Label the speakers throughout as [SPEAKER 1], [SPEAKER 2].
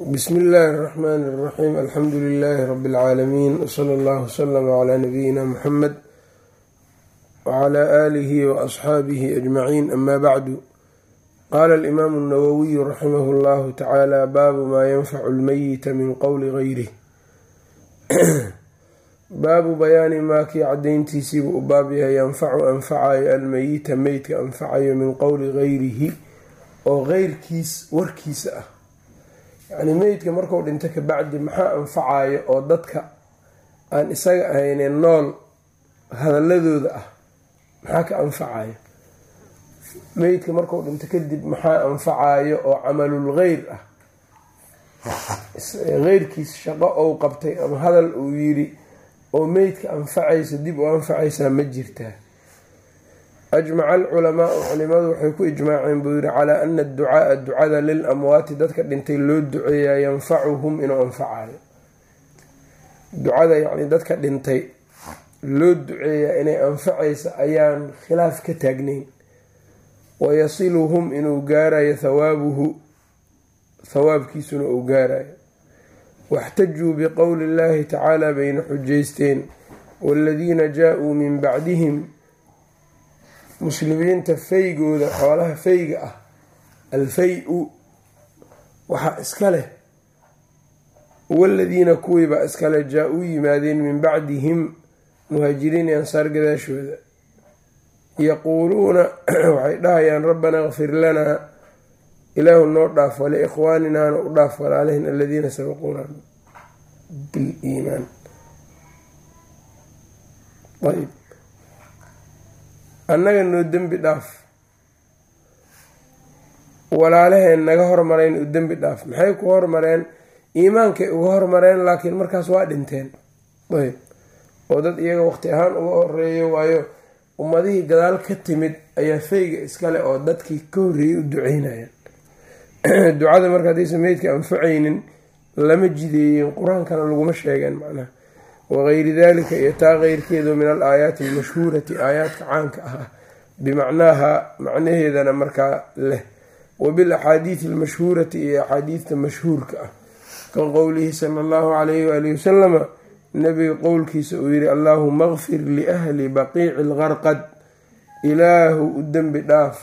[SPEAKER 1] bsmi illaahi اraxmaan اraxiim alxamdu lilaahi rabi اlcaalamiin wsala allahu wslama cla nabiyina muxamed wcla aalihi waasxaabihi ajmaciin ama bacdu qaala alimaamu اnawowiyu raximah اllahu tacaala baabu maa yanfacu lmeyita min qowli gayrih baabu bayaani maa kii cadayntiisiibuu u baab yahay yanfacu anfacayo almeyita meydka anfacayo min qowli gayrihi oo geyrkiis warkiisa ah yacni meydka marku dhinto kabacdi maxaa anfacayo oo dadka aan isaga ahayne nool hadaladooda ah maxaa ka anfacayo meydka marku dhinto kadib maxaa anfacayo oo camalul geyr ah? Geyrkiis shaqo ou qabtay ama hadal uu yiri oo meydka anfacaysa dib u anfacaysaa ma jirtaa ajmaca alculamaau culimadu waxay ku ijmaaceen buu yihi calaa ana adducaaa ducada lil amwaati dadka dhintay loo duceeyaa yanfacuhum inuu anfacayo ducada yacni dadka dhintay loo duceeyaa inay anfacaysa ayaan khilaaf ka taagnayn wayasiluhum inuu gaarayo thawaabuhu thawaabkiisuna uu gaarayo waxtajuu biqowli illahi tacaala bayna xujaysteen waaladiina jaa-uu min bacdihim muslimiinta faygooda xoolaha fayga ah alfay-u waxaa iska leh waladiina kuwiibaa iskale jaa-uu yimaadeen min bacdihim muhaajiriin ansaar gadaashooda. Yaquuluuna waxay dhahayaan rabbanaa kfir lanaa ilaahu noo dhaaf waliikhwaaninaana u dhaaf walaalihin aladiina sabaquuna biliimaan annaga noo dembi dhaaf. Walaalaheen naga hormareen u dembi dhaaf. Maxay ku hormareen? Iimaankay uga hormareen laakiin markaas waa dhinteen. Ayb. Oo dad iyaga waqti ahaan uga horeeyo waayo ummadihii gadaal ka timid ayaa fayga iskale oo dadkii ka horreeyay u duceynayaan ducada marka haddaysa meydka anfacaynin lama jideeyen qur'aankana laguma sheegeen macnaha wagayri dalika iyo taa keyrkeedu min al aayaati almashhuurati aayaadka caanka ah bimacnaaha macnaheedana markaa leh. Wabil axaadiidi almashhuurati iyo axaadiidta mashhuurka ah. Ka qowlihi sala allahu calayhi waalihi wasalama nabiga qowlkiisa uu yihi allaahuma kfir liahli baqiici lgarqad ilaahu u dembi dhaaf.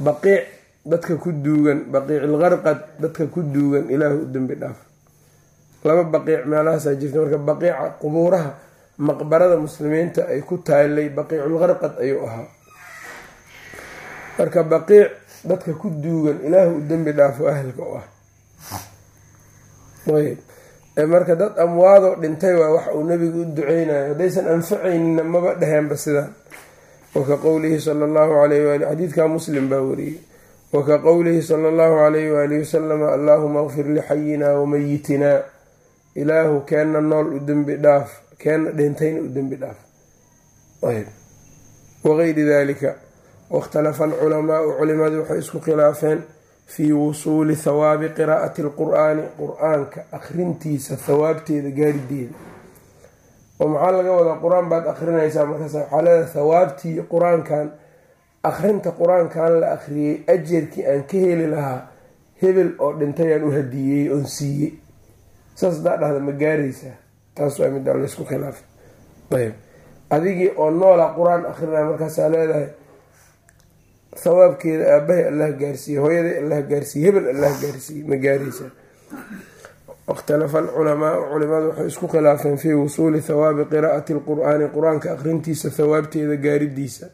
[SPEAKER 1] Baqiic dadka ku duugan baqiici lgarqad dadka ku duugan ilaahu u dembi dhaaf laba baqiic meelahaasaa jirta marka baqiica qubuuraha maqbarada muslimiinta ay ku taalay baqiiculgarqad ayuu ahaa. Marka baqiic dadka ku duugan ilaahu u dembi dhaafo ahalka u ah. Ayb marka dad amwaadoo dhintay waa wax uu nabigu u duceynayo. Haddaysan anfacaynina maba dheheenba sidaan waka qowlihi sala allahu alayh waali xadiidka muslim baa wariyey. Waka qowlihi sala allahu alayhi waalihi wasalama allaahuma kfir lixayina wamayitinaa ilaahu keenna nool u dembi dhaaf keenna dhintayna u dembi dhaaf. Wagayri dalika waihtalafa alculamaau culimadu waxay isku khilaafeen fii wusuuli thawaabi qiraa'ati alqur-aani qur'aanka akhrintiisa thawaabteeda gaarideeda oo maxaa laga wadaa qur'aan baad akhrinaysaa markaas leedahay thawaabtii qur'aankan akhrinta qur'aankan la akhriyey ajarkii aan ka heli lahaa hebel oo dhintayaan u hadiyey oon siiyey saas hadaa dhahda ma gaaraysaa taas waa middaa laysku khilaafay ayb. Adigii oo noola qur'aan akrinaya markaasaa leedahay thawaabkeeda aabahay allah gaarsiiye hooyaday allah gaarsiiye hebel allah gaarsiiye ma gaaraysaa ikhtalafa alculamaau culimadu waxay isku khilaafeen fii wusuuli thawaabi qiraa'ati alqur-aani qur'aanka akhrintiisa thawaabteeda gaaridiisa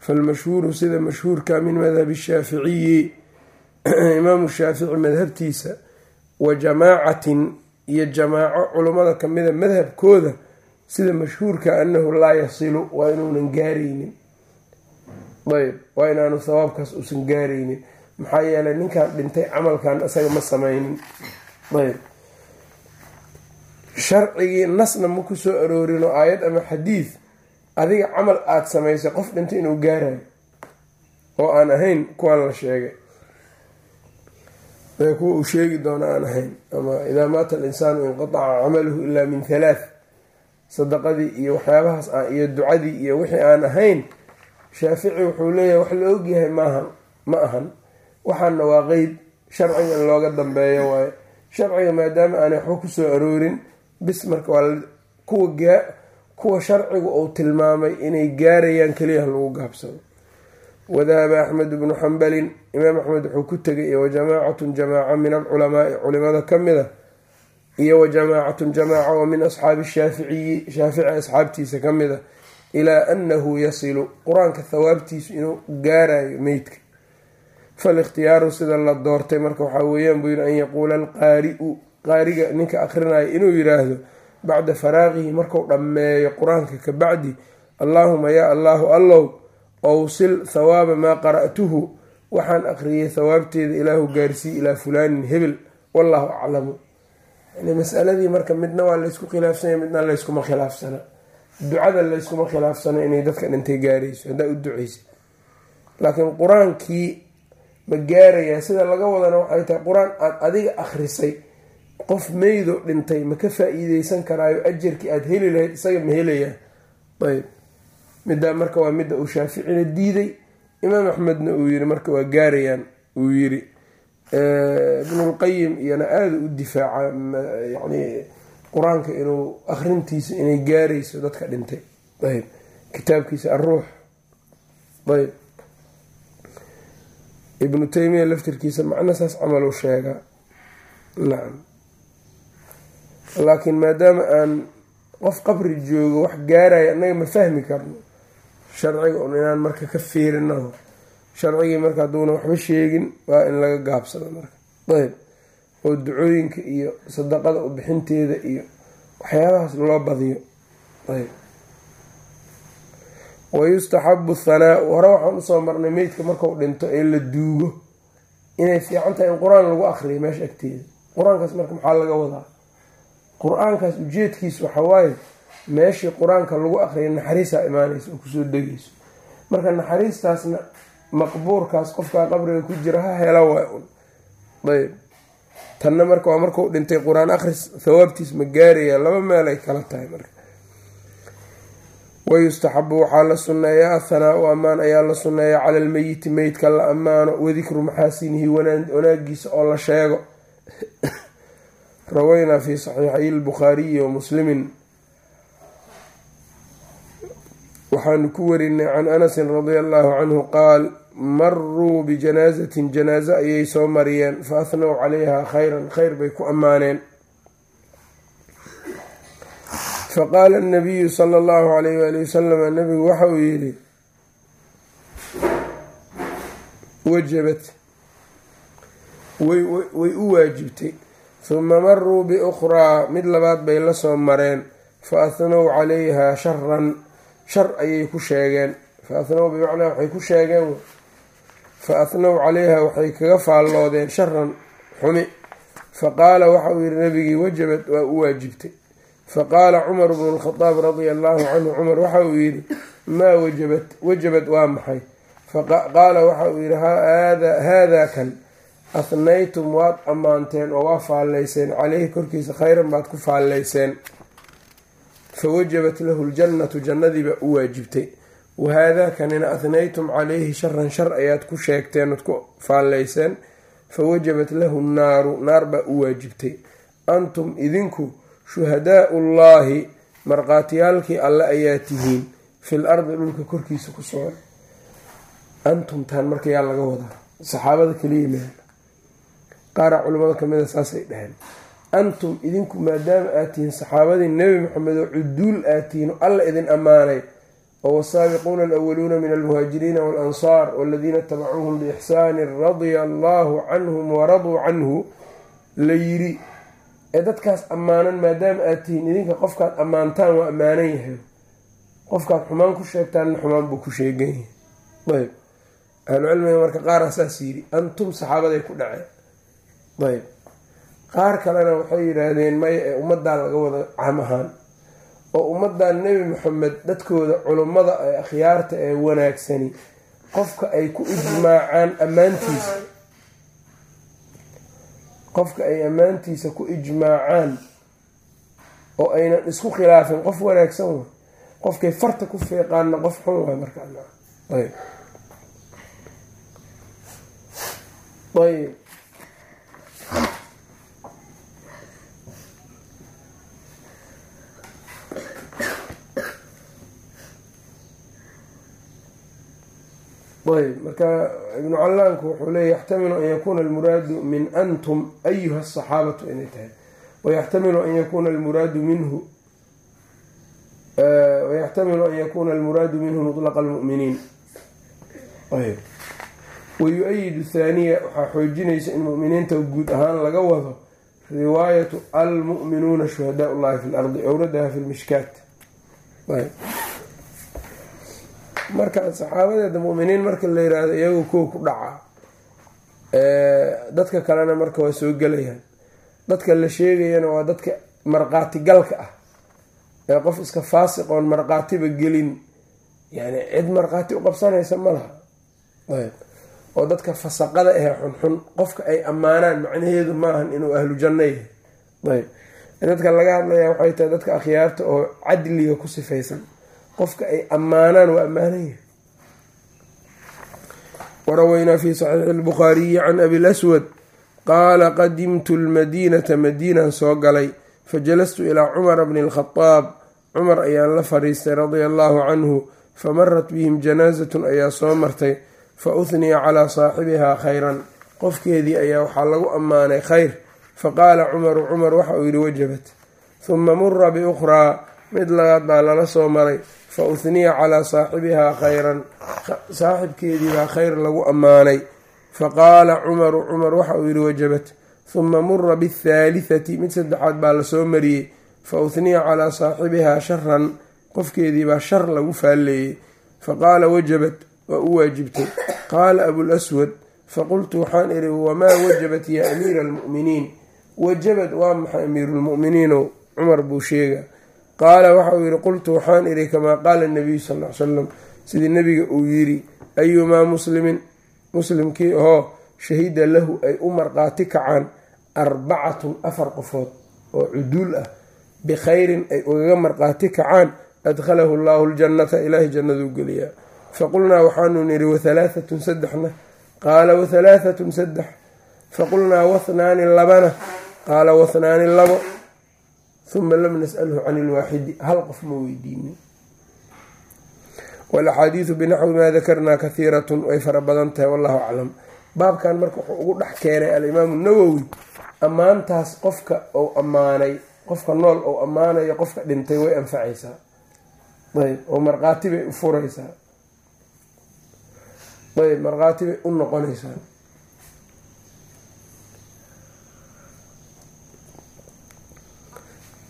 [SPEAKER 1] falmashhuuru sida mashhuurka min madhabi shaaficiyi imaamu shaafici madhabtiisa wa jamaacatin iyo jamaaco culummada kamida madhabkooda sida mashhuurka anahu laa yasilu waa inuunan gaaraynin. Ayb waa inaanu thawaabkaas uusan gaaraynin. Maxaa yeelay ninkan dhintay camalkan isaga ma sameynin ayb. Sharcigii nasna ma ku soo aroorinoo aayad ama xadiid adiga camal aada samaysay qof dhintay inuu gaarayo oo aan ahayn kuwaan la sheegay kuwa uu sheegi doono aan ahayn ama idaa maata alinsaanu inqataca camaluhu ilaa min halaath sadaqadii iyo waxyaabahaas iyo ducadii iyo wixii aan ahayn shaafici wuxuu leeyahay wax la ogyahay maahan ma ahan. Waxaana waa qeyb sharciga in looga dambeeyo waaye sharciga maadaama aanay waxba ku soo aroorin bis marka waa kuwa kuwa sharcigu uu tilmaamay inay gaarayaan keliya lagu gaabsado wadahaba axmed bnu xambalin. Imaam axmed wuxuu ku tegay iyo wajamaacatun jamaaca min alculamaai culimada ka mid a iyo wajamaacatun jamaaca oo min asxaabi shaaficiyi shaafici asxaabtiisa ka mid a ilaa annahu yasilu qur'aanka thawaabtiisu inuu gaarayo meydka. Falikhtiyaaru sida la doortay marka waxaa weeyaan buu yiri an yaquula alqaari-u qaariga ninka akhrinayo inuu yiraahdo bacda faraaqihi marku dhammeeyo qur'aanka ka bacdi allaahuma yaa allaahu allow owsil thawaaba maa qara'tuhu waxaan aqriyay thawaabteeda ilaahu gaarsii ilaa fulaanin hebel wallaahu aclamu. Yani masaladii marka midna waa laysku khilaafsanya midna layskuma khilaafsana. Ducada layskuma khilaafsano inay dadka dhintay gaarayso haddaa u duceysa laakiin qur'aankii ma gaarayaa. Sida laga wadana waxay tahay qur'aan aada adiga akhrisay qof meydo dhintay ma ka faa-iideysan karaayo ajarkii aada heli lahayd isaga ma helayaa. Ayb middaa marka waa midda uu shaaficina diiday imaam axmedna uu yiri marka waa gaarayaan uu yiri ibnulqayim iyana aada u difaaca yani qur'aanka inuu akrintiisa inay gaarayso dadka dhintay. Ayb kitaabkiisa aruux ayb ibnu taymiya laftirkiisa macno saas camal u sheegaa nacam. Laakiin maadaama aan qof qabri joogo wax gaaraya annaga ma fahmi karno sharciga un inaan marka ka fiirino. Sharcigii marka hadduuna waxba sheegin waa in laga gaabsado marka. Ayb. Oo ducooyinka iyo sadaqada u bixinteeda iyo waxyaabahaas loo badiyo. Ayb. Wayustaxabu thanaau. Hore waxaan u soo marnay meydka marku dhinto ee la duugo. Inay fiican tahay in qur'aan lagu akriyo meesha agteeda. Qur'aankaas marka maxaa laga wadaa? Qur'aankaas ujeedkiisu waxawaaye meeshii qur'aanka lagu akriya naxariisaa imaanaysa oo ku soo degayso marka naxariistaasna maqbuurkaas qofkaa qabriga ku jira ha hela waay un. Ayb. Tanna marka waa markuu dhintay qur'aan akhris thawaabtiis ma gaaraya laba meel ay kala tahay marka. Wayustaxabu waxaa la sunneeyaa athanaau ammaan ayaa la sunneeyaa cala almeyiti meydka la ammaano wadikru maxaasinihi wanaagiisa oo la sheego. Rawaynaa fi saxiixay lbukhaariyi wa muslimin waxaanu ku warinay can anasin radia allahu canhu qaal maruu bijanaasatin janaaso ayay soo mariyeen fa ahnow calayha khayran khayr bay ku ammaaneen. Faqaala anabiyu sala allahu alayh waali wasalam nabigu waxa uu yidhi wajabat way u waajibtay. Huma maruu biukhraa mid labaad bay la soo mareen fa ahnow calayha sharan shar ayay ku sheegeen. Fa ahnow bimacnaa waxay ku sheegeen. Fa ahnow calayha waxay kaga faalloodeen sharan xumi. Fa qaala waxa uu yihi nabigii wajabad waa u waajibtay. Fa qaala cumar bnu lkhadaab radia allahu canhu cumar waxa uu yidhi maa wajabad wajabad waa maxay? Faqaala waxa uu yihi haadaa kan ahnaytum waad ammaanteen oo waa faallayseen. Caleyhi korkiisa khayran baad ku faallayseen fa wajabat lahu ljannatu jannadiibaa u waajibtay. Wahaadaa kanina ahnaytum calayhi sharan shar ayaad ku sheegteen ood ku faallayseen. Fa wajabat lahu nnaaru naar baa u waajibtay. Antum idinku shuhadaau llaahi markhaatiyaalkii alle ayaa tihiin. Fil ardi dhulka korkiisa ku sugan antumtaan marka yaa laga wadaa. Saxaabada kaliya meel qaara culimmada kamida saasay dhaheen antum idinku maadaama aad tihiin saxaabadii nebi maxamed oo cuduul aad tihiin alla idin ammaanay oo wasaabiquuna alawaluuna min almuhaajiriina waalansaar waladiina tabacuuhum biixsaanin radia allaahu canhum waraduu canhu la yiri ee dadkaas ammaanan maadaama aad tihiin idinka qofkaad ammaantaan waa ammaanan yahay. Qofkaad xumaan ku sheegtaanna xumaan buu ku sheegan yahay ayb ahlucilmiga marka qaara saas yidhi antum saxaabaday ku dhaceen. Ayb qaar kalena waxay yidhaahdeen maya ee ummadaa laga wada cam ahaan. Oo ummadan nebi maxamed dadkooda culummada ee akhyaarta ee wanaagsani qofka ay ku ijmaacaan ammaantiisa. Qofka ay ammaantiisa ku ijmaacaan oo aynan isku khilaafin qof wanaagsan way qofkay farta ku fiiqaanna qof xun waay markaa ayb. Ayb ayb marka ibnu callaanku wuxuu leeya yaxtamilu an yakuuna almuraadu min antum ayuha asaxaabatu inay tahay. Wayaxtamilu an yakuuna almuraadu minhu wayaxtamilu an yakuuna almuraadu minhu mutlaqa almu'miniin. Ayb. Wayu-ayidu thaaniya waxaa xoojinaysa in mu'miniinta guud ahaan laga wado riwaayatu almu'minuuna shuhadaa ullahi fi lardi owradaha fi lmishkaat ayb marka saxaabadeeda mu'miniin marka la yiraahdo iyagoo kow ku dhaca dadka kalena marka waa soo gelayaan. Dadka la sheegayana waa dadka marqaati galka ah. Ee qof iska faasiq oon gelin yani cid marqaati u qabsanaysa ma laha. Ayb. Oo dadka fasaqada ahe xunxun qofka ay ammaanaan macnaheedu maahan inuu ahlu janno yahay. Ayb. Dadka laga hadlaya waxay tahay dadka akhyaarta oo cadliga ku sifaysan qofka ay ammaanaan waa ammaanan yahay. Waraweynaa fi saxiixi lbukhaariyi can abi laswad qaala qadimtu lmadiinata madiinan soo galay fajalastu ilaa cumara bni lkhadaab cumar ayaan la fadhiistay radia allaahu canhu famarat bihim janaasatun ayaa soo martay fa uhniya calaa saaxibihaa khayran. Qofkeedii ayaa waxaa lagu ammaanay khayr. Faqaala cumaru cumar waxa uu yidhi wajabat. Huma mura biukhraa mid labaad baa lala soo maray fa uhniya calaa saaxibihaa khayran saaxibkeediibaa khayr lagu ammaanay faqaala cumaru cumar waxa uu yidhi wajabat huma mura biathaalithati mid saddexaad baa la soo mariyey fa uhniya calaa saaxibihaa sharan qofkeediibaa shar lagu faalleeyey faqaala wajabat waa u waajibtay qaala abulaswad faqultu waxaan idhi wamaa wajabat yaa amiira almu'miniin wajabad waa maxay amiiruulmu'miniinow cumar buu sheega qaala waxa uu yidhi qultu waxaan idhi kamaa qaala nabiyu sal l salam sidii nebiga uu yidhi ayumaa muslimin? Muslimkii ahoo shahida lahu ay u marqaati kacaan arbacatun afar qofood oo cuduul ah. Bikhayrin ay ugaga marqaati kacaan adkhalahu llaahu ljannata ilaahay jannaduu geliyaa. Faqulnaa waxaanu nidhi wahalaahatun saddexna qaala wahalaahatun saddex. Faqulnaa wahnaani labana. Qaala wahnaani labo huma lam nas'alhu can ilwaaxidi hal qof ma weydiinin walaxaadiidu binaxwi maa dakarnaa kahiiratun way fara badan tahay wallahu aclam baabkan marka wuxuu ugu dhex keenay alimaamu nawowi ammaantaas qofka ou ammaanay qofka nool ou ammaanayo qofka dhintay way anfacaysaa ayb oo markhaati bay u furaysaa ayb markhaati bay u noqonaysaa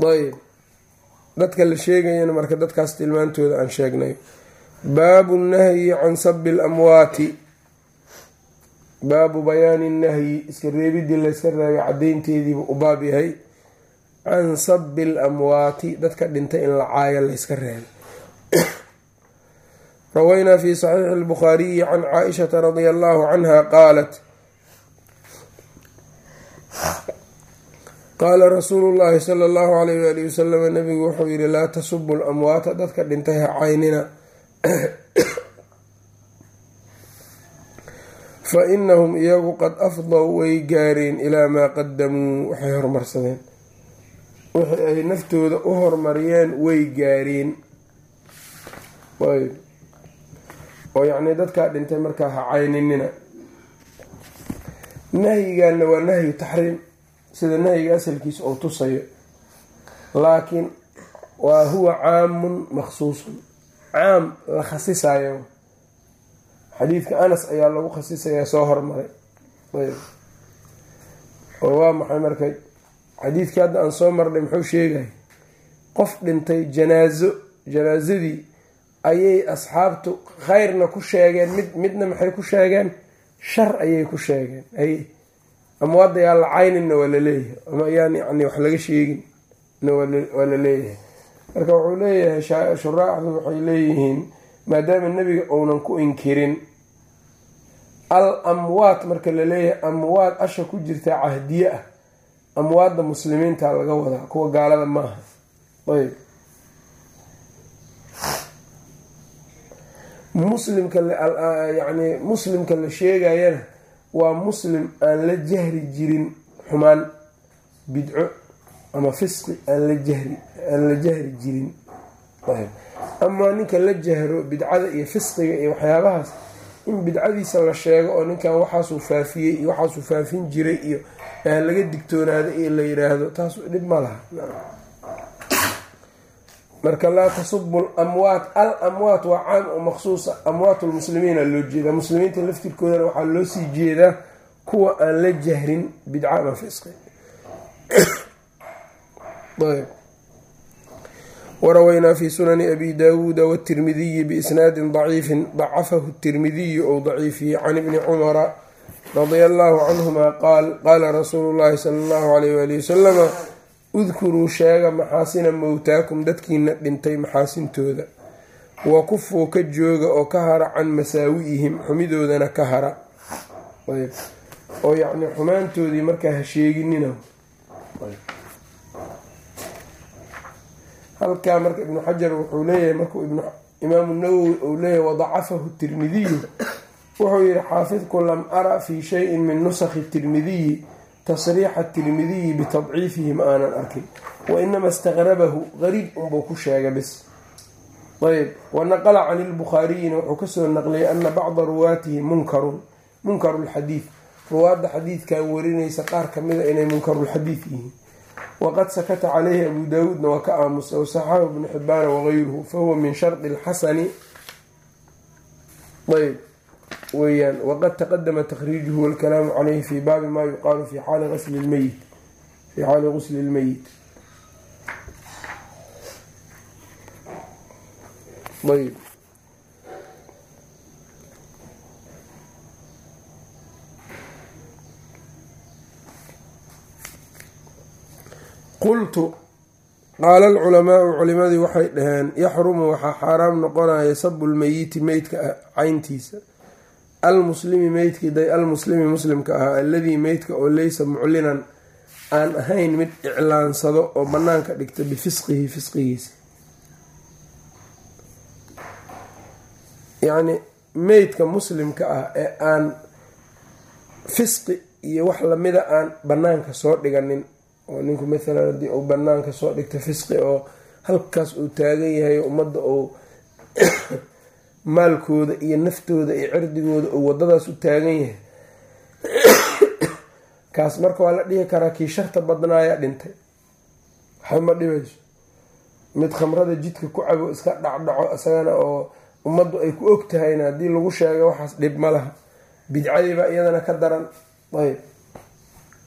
[SPEAKER 1] ayb. Dadka la sheegayana marka dadkaas tilmaantooda aan sheegnay. Baabu nahyi can sabi lamwaati baabu bayaani nahyi. Iska reebidii layska reebay caddaynteediibu u baab yahay. Can sabi alamwaati dadka dhintay in la caayo layska reebay rawaynaa fi saxiixi اlbukhaariyi can caaishata radia allahu canha qaalat qaala rasuulu llahi sala allahu alayh waali wasalam nabigu wuxuu yihi laa tasubu lamwaata dadka dhintay ha caynina. Fa inahum iyagu qad afdow way gaareen ilaa maa qadamuu waxay hormarsadeen. Wixii ay naftooda u hormariyeen way gaareen. Oo yacnii dadkaa dhintay markaa ha cayninina. Nahyigaana waa nahyu taxriim sida nahyiga asalkiisa uu tusayo. Laakiin waa huwa caamun maksuusun caam la khasisayo xadiidka anas ayaa lagu khasisayaa soo hormaray. Oo waa maxay marka xadiidkii hadda aan soo marnay muxuu sheegay qof dhintay janaaso janaasadii ayay asxaabtu khayrna ku sheegeen mid midna maxay ku sheegeen? Shar ayay ku sheegeen amwaadda yaa la cayninna waa la leeyahay ama ayaan yani wax laga sheegin waa la leeyahay marka wuxuu leeyahay shuraaxdu waxay leeyihiin maadaama nebiga uunan ku inkirin al amwaat marka la leeyahay amwaad asha ku jirta cahdiye ah. Amwaadda muslimiinta laga wadaa kuwa gaalada maaha. Ayb. Muslimka yani muslimka la sheegayana waa muslim aan la jahri jirin xumaan bidco ama fisqi aan la jahri aan la jahri jirin. Amaa ninka la jahro bidcada iyo fisqiga iyo waxyaabahaas in bidcadiisa la sheego oo ninkan waxaasuu faafiyey iyo waxaasuu faafin jiray iyo laga digtoonaada iyo la yiraahdo taas dhib ma laha marka laa tasubu lamwaat al amwaat waa caam oo maqsuusa amwaat lmuslimiina loo jeedaa. Muslimiinta laftirkoodana waxaa loo sii jeedaa kuwa aan la jahrin bidca ama fisqi. Warawaynaa fi sunani abi daawuuda wاtirmidiyi biisnaadi daciifin. Dacafahu tirmidiyu ou daciifiye can ibni cumara radia allahu canhuma qaal qaala rasuulu llahi sala allahu alayh wali wasalama udkuruu sheega maxaasina mowtaakum dadkiina dhintay maxaasintooda wa kufuu ka jooga oo ka hara can masaawi'ihim xumidoodana ka hara. Oo yacni xumaantoodii markaa ha sheeginina halkaa marka ibnu xajar wuxuu leeyahay markuu imaamu nawowi uu leeyahay wadacafahu tirmidiyu. Wuxuu yihi xaafidku lam ara fii shayin min nusakhi tirmidiyi tasriixa tirmidiyi bitadciifihi ma aanan arkin. Wainama istaqrabahu qariib unbuu ku sheegay bis. Ayb wanaqala can ilbukhaariyina wuxuu ka soo naqliyay ana bacda ruwaatihi munkarun munkaru lxadiid ruwaadda xadiidkan warinaysa qaar kamida inay munkarulxadiid yihiin. Waqad sakata caleyhi abu daawuudna waa ka aamusay wasaxahu ibnu xibaana wagayruhu fahuwa min shardi lxasani ayb weyaan waqad taqadama takhriijuhu walkalaamu caleyhi fi baabi ma yuqaalu fi xaali asli lmeyit fi xaali gusli lmeyit ayb qultu qaala alculamaau culimadii waxay dhaheen yaxrumu waxaa xaaraam noqonaya sabu lmeyiti meydka cayntiisa almuslimi meydkii day almuslimi muslimka ahaa alladii meydka oo leysa muclinan aan ahayn mid iclaansado oo banaanka dhigta bifisqihi fisqigiisa yacni meydka muslimka ah ee aan fisqi iyo wax lamida aan banaanka soo dhiganin oo ninku mathalan haddii uu banaanka soo dhigta fisqi oo halkaas uu taagan yahay ummadda uu maalkooda iyo naftooda iyo cirdigooda uu wadadaas u taagan yahay. Kaas marka waa la dhihi karaa kii sharta badnaayaa dhintay. Waxba ma dhibayso. Mid khamrada jidka ku cabo iska dhacdhaco isagana oo ummaddu ay ku og tahayna haddii lagu sheega waxaas dhib ma laha. Bidcadiibaa iyadana ka daran. Ayb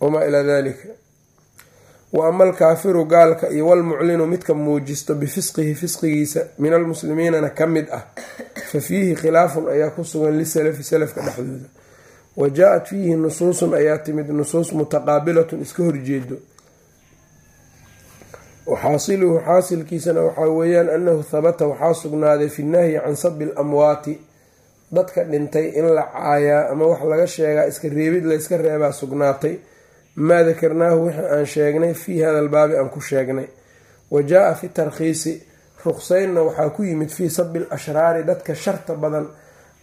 [SPEAKER 1] wamaa ilaa dalika wa ama alkaafiru gaalka iyo walmuclinu midka muujisto bifisqihi fisqigiisa min almuslimiinana ka mid ah fa fiihi khilaafun ayaa ku sugan lisalafi salafka dhexdooda. Wa jaa-at fiihi nusuusun ayaa timid nusuus mutaqaabilatun iska horjeedo waxaasiluhu xaasilkiisana waxaa weeyaan annahu habata waxaa sugnaaday fi nahyi can sabi lamwaati dadka dhintay in la caayaa ama wax laga sheegaa iska reebid layska reebaa sugnaatay. Maa dakarnaahu wixii aan sheegnay fii hada albaabi aan ku sheegnay. Wa jaa-a fi tarkhiisi ruqseynna waxaa ku yimid fii sabi lashraari dadka sharta badan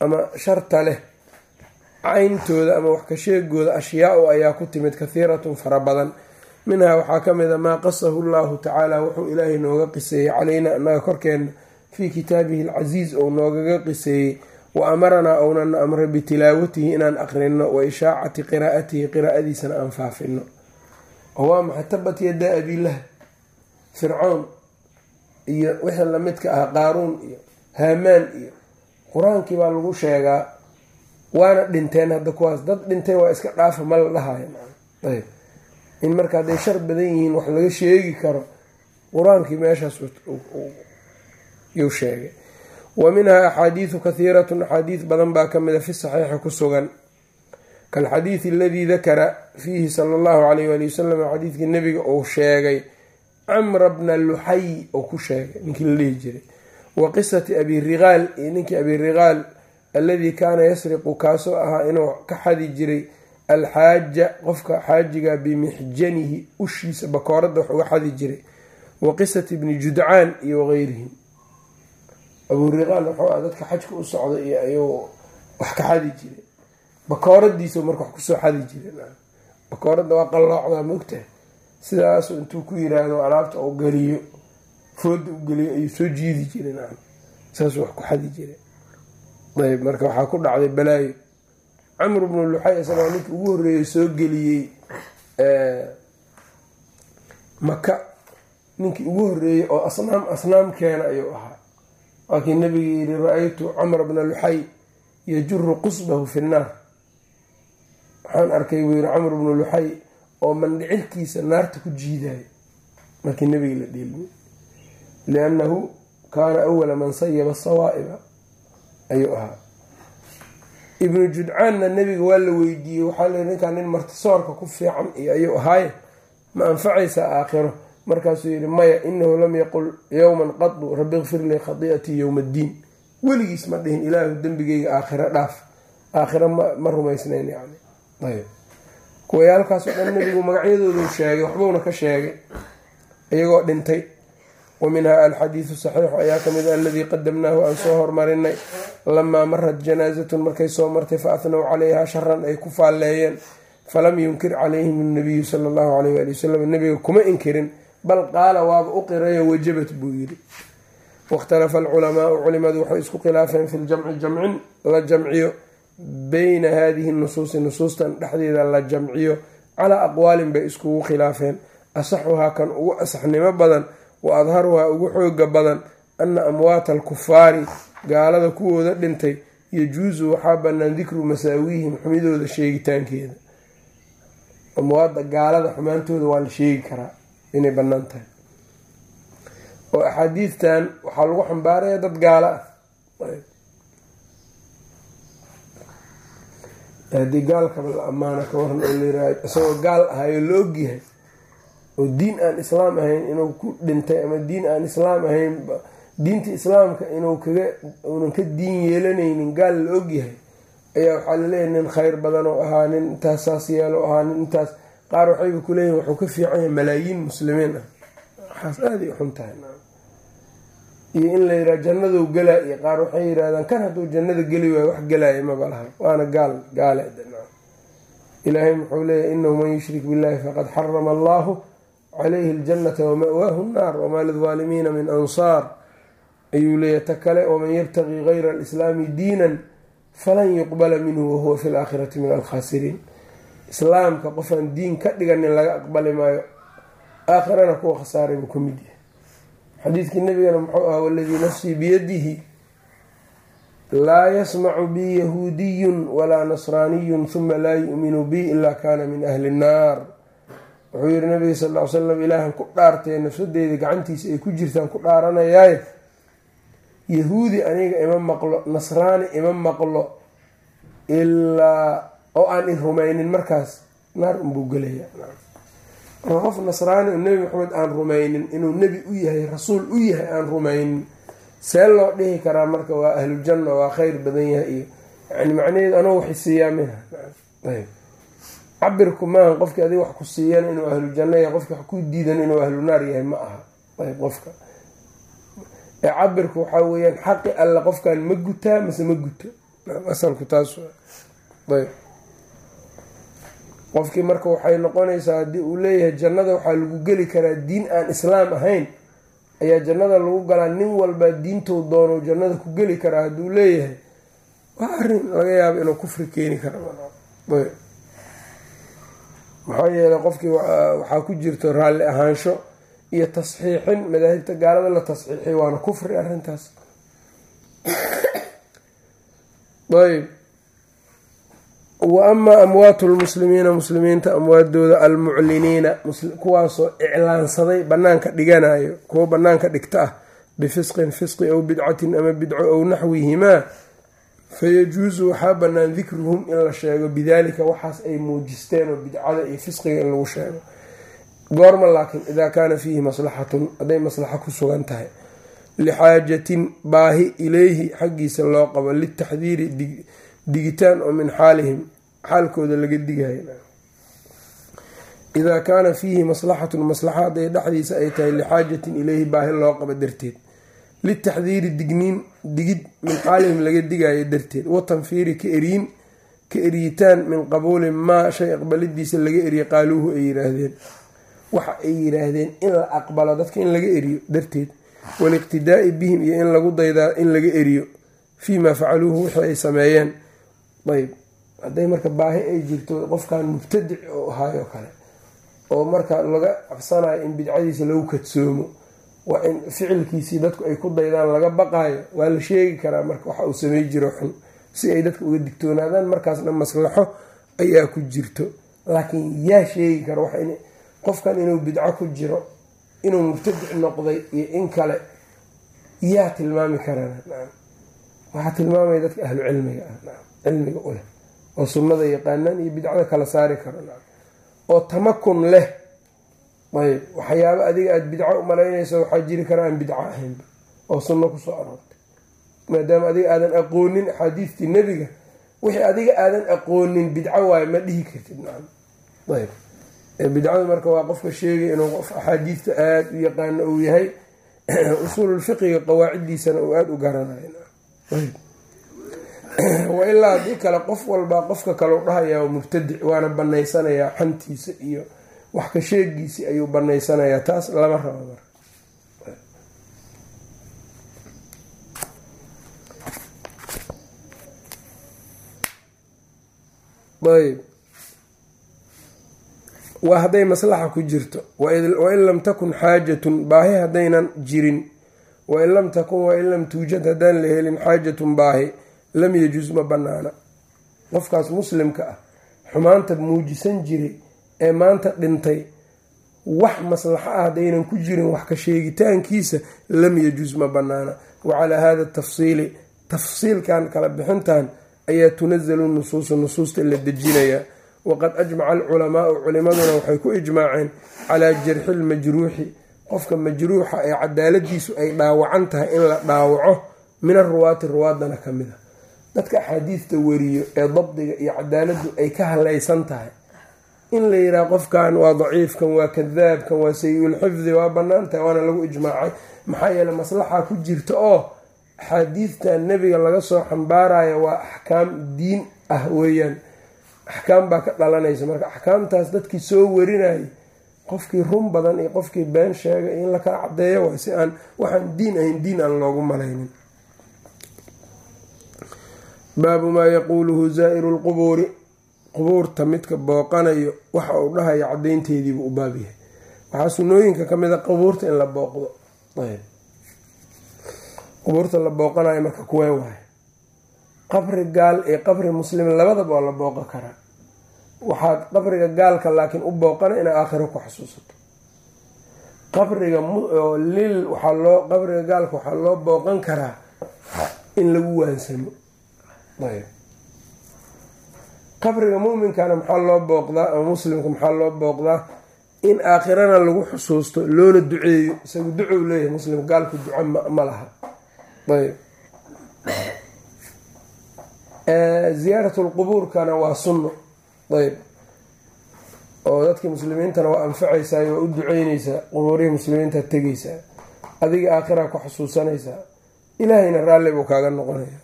[SPEAKER 1] ama sharta leh. Cayntooda ama wax ka sheegooda ashyaa-u ayaa ku timid kathiiratun fara badan. Minhaa waxaa ka mid a maa qasahu llahu tacaala wuxuu ilaahay nooga qiseeyey caleynaa annaga korkeenna fii kitaabihi alcasiiz ou noogaga qiseeyey wa amaranaa ounana amray bitilaawatihi inaan aqrino wa ishaacati qiraa'atihi qiraa'adiisana aan faafino oo waa maxay tabat yadaa abilah fircoon iyo wixii lamidka ah qaaruun iyo haamaan iyo qur'aankii baa lagu sheegaa waana dhinteen hadda kuwaas. Dad dhinteen waa iska dhaafa ma la dhahayo. Ayb. In marka hadday shar badan yihiin wax laga sheegi karo qur'aankii meeshaas yuu sheegay. Wa minhaa axaadiidu kathiiratun axaadiid badan baa ka mida fi saxiixi ku sugan. Kaalxadiidi aladii dakara fiihi sala allahu alayh waali wasalam xadiidkii nabiga uu sheegay camra bna luxay oo ku sheegay ninkii la dhihi jiray. Wa qisati abi riqaal iyo ninkii abi riqaal alladii kaana yasriqu kaasoo ahaa inuu ka xadi jiray alxaaja qofka xaajiga bimixjanihi ushiisa bakooradda wax uga xadi jiray. Wa qisati bni judcaan iyo wageyrihim abuu riqaal wuxuu ah dadka xajka u socda iyo ayuu wax ka xadi jiray. Bakooradiisa marka wax ku soo xadi jiray bakooradda waa qalloocdaa maogtahay sidaasu intuu ku yiraahdo alaabta uu geliyo fooda u geliyo ayuu soo jiidi jiray nacam. Saasuu wax ku xadi jiray. Ayb marka waxaa ku dhacday balaayo camr bnu luxay isagoo ninka ugu horreeyey soo geliyey maka ninkii ugu horreeyey oo asnaam asnaam keena ayuu ahaa. Waakii nabiga yidhi ra'aytu camra bna luxay yajuru qusbahu fi nnaar. Waxaan arkay buu yihi camr bnu luxay oo mandhicirkiisa naarta ku jiidayo markii nabiga la dheelmiyey liannahu kaana awala man sayaba sawaa'iba ayuu ahaa. Ibnu judcaanna nebiga waa la weydiiyey waxaa la ninkaan nin martisoorka ku fiican iyo ayuu ahaaye? Ma anfacaysaa aakhiro. Markaasuu yihi maya inahu lam yaqul yowman qadu rabi kfir lii khadii'atii yowma addiin weligiis ma dhihin ilaahu dembigeyga aakhiro dhaaf. Aakhiro ma rumaysnayn yani ayb kuwayaalkaasoo dhan nebigu magacyadoodu sheegay waxbuuna ka sheegay. Iyagoo dhintay wa minhaa alxadiidu saxiixu ayaa ka mid a aladii qadamnaahu aan soo hormarinay lamaa marat janaasatun markay soo martay fa ahnow calayhaa sharan ay ku faalleeyeen. Falam yunkir calayhim nabiyu sala allahu alayh waali wasalam nebiga kuma inkirin bal qaala waaba u qirayo wajabat buu yidhi. Waihtalafa alculamaau culimadu waxay isku khilaafeen fi ljamci jamcin la jamciyo beyna haadihi nusuusi nusuustan dhexdeeda la jamciyo calaa aqwaalin bay iskugu khilaafeen. Asaxuhaa kan ugu asaxnimo badan wa adharuhaa ugu xooga badan ana amwaata alkufaari gaalada kuwooda dhintay yajuusu waxaa bannaan dikru masaawiihim xumidooda sheegitaankeeda. Amwaada gaalada xumaantooda waa la sheegi karaa inay bannaan tahay. Oo axaadiistan waxaa lagu xambaaraya dad gaalo ah haddii gaalkaba la ammaano ka waran oo layiraahdo isagoo gaal ahayo la ogyahay oo diin aan islaam ahayn inuu ku dhintay ama diin aan islaam ahayn diinta islaamka inuu kaga uunan ka diin yeelanaynin gaal la ogyahay ayaa waxaa la leeyahay nin kheyr badan oo ahaa nin intaas saas yeelo ahaa nin intaas qaar waxayba kuleeyihin wuxuu ka fiican yahay malaayiin muslimiin ah. Waxaas aaday xun tahay iyo in la yidhaha jannadou gelaa iyo qaar waxay yidhahdaan kan hadduu jannada geli waayo wax gelaya maba laha waana gaal gaale ilaahay wuxuu leeyahy inahu man yushrik billahi faqad xarama allahu calayhi aljannata wama-waahu wamaa lildaalimiina min ansaar. Ayuu leeyahy ta kale waman yabtaqii gayra alislaami diinan falan yuqbala minhu wahuwa fi laakhirati min alkhaasiriin islaamka qofaan diin ka dhiganin laga aqbali maayo aakhirana kuwa khasaaray buu ka mid yahay xadiidkii nabigana muxuu ahaa waladii nafsii biyadihi laa yasmacu bi yahuudiyun walaa nasraaniyun huma laa yu'minu bi ilaa kaana min ahli nnaar wuxuu yihi nabiga sal ly slam ilaahan ku dhaartee nafsadeyda gacantiisa ay ku jirtaan ku dhaaranayaaye yahuudi aniga ima maqlo nasraani ima maqlo ilaa oo aan i rumaynin markaas naar unbuu gelaya marka qof nasraani oo nebi maxamed aan rumaynin inuu nebi u yahay rasuul u yahay aan rumaynin see loo dhihi karaa marka waa ahlujanna waa kheyr badan yahay iyo yani macnaheedu anuu waxi siiyaa minha ayb cabirku maaha qofkii adiga wax ku siiyana inuu ahlu janno yahay qofkii wax ku diidan inuu ahlu naar yahay ma aha. Ayb qofka. Ee cabirku waxaa weeyaan xaqi alle qofkan ma gutaa mase ma guto. Asalku taas ayb qofkii marka waxay noqonaysaa haddii uu leeyahay jannada waxaa lagu geli karaa diin aan islaam ahayn ayaa jannada lagu galaa nin walba diintou doono jannada ku geli karaa hadduu leeyahay. Waa arrin laga yaabo inuu kufri keeni karo. Maxaa yeeley qofkii waxaa ku jirto raalli ahaansho iyo tasxiixin. Madaahibta gaalada la tasxiixiy waana kufri arrintaas. Ayb wa amaa amwaatu lmuslimiina muslimiinta amwaadooda almucliniina kuwaasoo iclaansaday banaanka dhiganayo kuwo banaanka dhigta ah bifisqin fisqi aw bidcatin ama bidco ow naxwihimaa fayajuusu waxaa bannaan dikruhum in la sheego bidaalika waxaas ay muujisteen oo bidcada iyo fisqiga in lagu sheego. Goorma laakiin idaa kaana fiihi maslaxatun hadday maslaxo ku sugan tahay. Lixaajatin baahi ileyhi xaggiisa loo qabo litaxdiiri digitaan oo min xaalihim xaalkooda laga digayo idaa kaana fiihi maslaxatun maslaxa hadday dhexdiisa ay tahay lixaajatin ileyhi baahi loo qabo darteed. Litaxdiiri digniin digid min xaalihim laga digayo darteed. Watanfiiri ka eriin ka eriyitaan min qabuuli maa shay aqbalidiisa laga eriyo qaaluuhu ay yiraahdeen. Waxa ay yiraahdeen in la aqbalo dadka in laga eriyo darteed. Waliqtidaai bihim iyo in lagu daydaa in laga eriyo fii maa facaluuhu wixii ay sameeyeen. Ayb hadday marka baahi ay jirto qofkan mubtadic oo ahaayoo kale oo marka laga cabsanayo in bidcadiisa lagu kadsoomo waa in ficilkiisii dadku ay ku daydaan laga baqaayo waa la sheegi karaa marka waxa uu samey jiro xun. Si ay dadka uga digtoonaadaan markaasna maslaxo ayaa ku jirto. Laakiin yaa sheegi kara qofkan inuu bidco ku jiro inuu mubtadic noqday iyo in kale yaa tilmaami karana. Waxaa tilmaamaya dadka ahlu cilmiga ah. Cilmiga oo sunnada yaqaanaan iyo bidcada kala saari karo. oo tamakun leh. Ayb waxyaabo adiga aada bidco umalaynayso waxaa jiri kara aan bidco ahaynba oo sunno ku soo aroortay. Maadaama adiga aadan aqoonin axaadiistii nebiga wixii adiga aadan aqoonin bidco waayo ma dhihi kartid nacam. Ayb. Bidcadu marka waa qofka sheegay inuu qof axaadiista aada u yaqaano uu yahay usuululfiqiga qawaaciddiisana uu aada u garanayo wa ilaa haddii kale qof walbaa qofka kale u dhahayaa mubtadic waana banaysanayaa xantiisa iyo wax ka sheegiisii ayuu banaysanayaa taas lama rabo marka ayb. Waa hadday maslaxa ku jirto. Wain lam takun xaajatun baahi haddaynan jirin. Wain lam takun wain lam tuujad haddaan la helin xaajatun baahi lam yajus ma banaana qofkaas muslimka ah xumaanta muujisan jiray ee maanta dhintay wax maslaxo ah haddaynan ku jirin wax ka sheegitaankiisa lam yajus ma banaana wacalaa hada tafsiili tafsiilkan kala bixintan ayaa tunazalu nusuusu nusuusta la dejinayaa waqad ajmaca alculamaau culimaduna waxay ku ijmaaceen calaa jarxi lmajruuxi qofka majruuxa ee cadaaladiisu ay dhaawacan tahay in la dhaawaco min aruwaati ruwaadana ka mid a dadka axaadiista wariyo ee dabdiga iyo cadaaladu ay ka halaysan tahay. In la yidhaha qofkan waa daciifkan waa kadaabkan waa sayi-ulxifdi waa bannaan tahay waana lagu ijmaacay. Maxaa yeele maslaxa ku jirta oo axaadiista nebiga laga soo xambaaraya waa axkaam diin ah weeyaan. Axkaam baa ka dhalanaysa. Marka axkaamtaas dadkii soo warinayay qofkii run badan iyo qofkii been sheegay in la kala cadeeyo waay si aan waxaan diin ahayn diin aan loogu malaynin baabu maa yaquuluhu zaa'iru lqubuuri qubuurta midka booqanayo waxa uu dhahayo cadaynteediibuu u baab yahay. Waxaa sunooyinka ka mid a qubuurta in la booqdo. Qubuurta la booqanayo marka kuwee waayo qabri gaal iyo qabri muslim labadaba waa la booqan karaa waxaad qabriga gaalka laakiin u booqana inaa aakhiro ku xasuusato qabriga lil waxaa loo qabriga gaalka waxaa loo booqan karaa in lagu waansamo qabriga muminkana maxaa loo booqdaa ama muslimka maxaa loo booqdaa? In aakhirana lagu xusuusto loona duceeyo. Isagu ducow leeyahay muslim gaalku duco ma laha. Ayb. Ziyaarat lqubuurkana waa sunno ayb. Oo dadkii muslimiintana waa anfacaysaa waa u duceyneysaa qubuurihii muslimiinta tegeysaa adiga aakhiraa ku xusuusanaysaa. Ilaahayna raalli buu kaaga noqonaya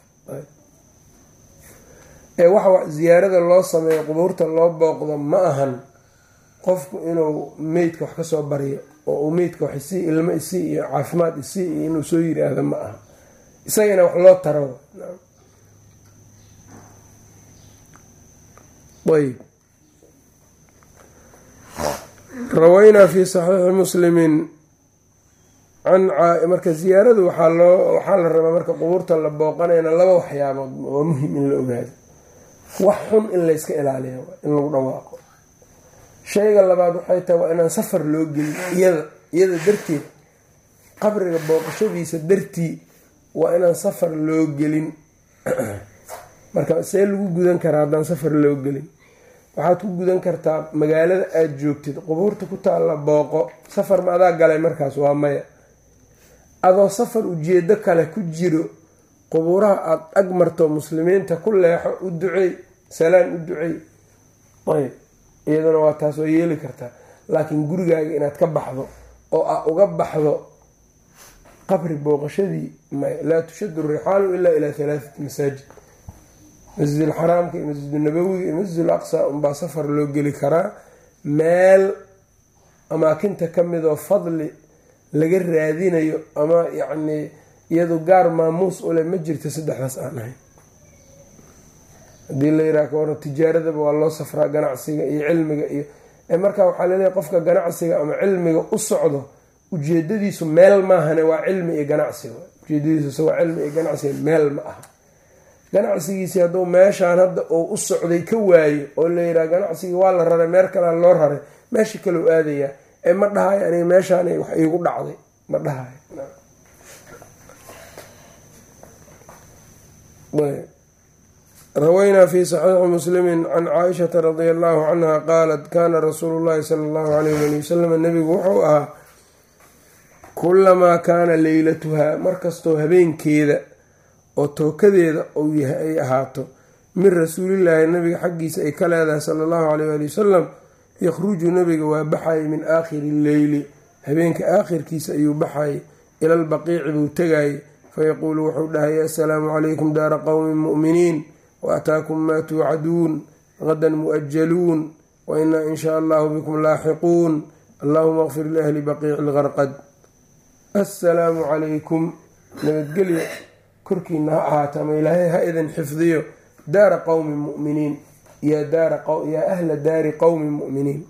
[SPEAKER 1] ee waxa ziyaarada loo sameeyo qubuurta loo booqdo ma ahan qofku inuu meydka wax ka soo baryo oo uu meydka wax isii ilmo isii iyo caafimaad isii iyo inuu soo yiraahdo ma aha isagana wax loo taro. Ayb. Rawaynaa fi saxiixi muslimin marka ziyaaradu waxaa loo waxaa la rabaa marka qubuurta la booqanayna laba waxyaabood waa muhiim in la ogaado wax xun in layska ilaaliya in lagu dhawaaqo. Shayga labaad waxay tahay waa inaan safar loo gelin iyada iyada darteed qabriga booqashadiisa dartii waa inaan safar loo gelin. Marka see lagu gudan karaa haddaan safar loo gelin. Waxaad ku gudan kartaa magaalada aada joogtid qubuurta ku taalla booqo. Safar ma adaa galay markaas waa maya. Adoo safar ujeedo kale ku jiro qubuuraha aada ag marto muslimiinta ku leexo u duceey salaan u duceey ayb iyaduna waa taas waa yeeli kartaa laakiin gurigaaga inaad ka baxdo oo aa uga baxdo qabri booqashadii maya laa tushadu rixaalu ilaa ilaa halaathati masaajid. Masjid alxaraamka iyo masjid nabowiga iyo masjid al aqsa unbaa safar loo geli karaa. Meel amaakinta ka midoo fadli laga raadinayo ama yacnii iyadu gaar maamuus ule ma jirto saddexdaas aan ahayn haddii la yiraha kawaran tijaaradaba waa loo safraa ganacsiga iyo cilmiga iyo markaa waxaa laleeyahy qofka ganacsiga ama cilmiga u socdo ujeedadiisu meel maahane waa cilmi iyo ganacsiga ujeedadiisu waa cilmi iyo ganacsiga meel ma aha. Ganacsigiisii hadduu meeshaan hadda uu u socday ka waayo oo la yiraha ganacsigii waa la raray meel kalea loo raray meesha kaleu aadayaa ee ma dhahayo aniga meeshaan wax iigu dhacday ma dhahayo rawaynaa fi saxiixi muslimi can caaishata radia allahu canha qaalat kana rasuulu llahi sala allahu alayh ali wasalam nabigu wuxuu ahaa kulamaa kaana leylatuhaa markastoo habeenkeeda oo tookadeeda uu yahay ay ahaato min rasuulillaahi nabiga xaggiisa ay ka leedahay sala allahu alayh ali wasalam yakhruju nabiga waa baxayay min aakhiri lleyli habeenka aakhirkiisa ayuu baxayay ila lbaqiici buu tegayay fayaquulu wuxuu dhahaya assalaamu calaykum daara qowmin mu'miniin waataakum maa tuucaduun gadan mu'ajaluun wa inaa in shaa allahu bikum laaxiquun allahuma qfir liahli baqiici lgarqad assalaamu calaykum nabadgelyo korkiina ha ahaata ama ilaahay ha idin xifdiyo daara qowmin mu'miniin yaa ahla daari qowmin mu'miniin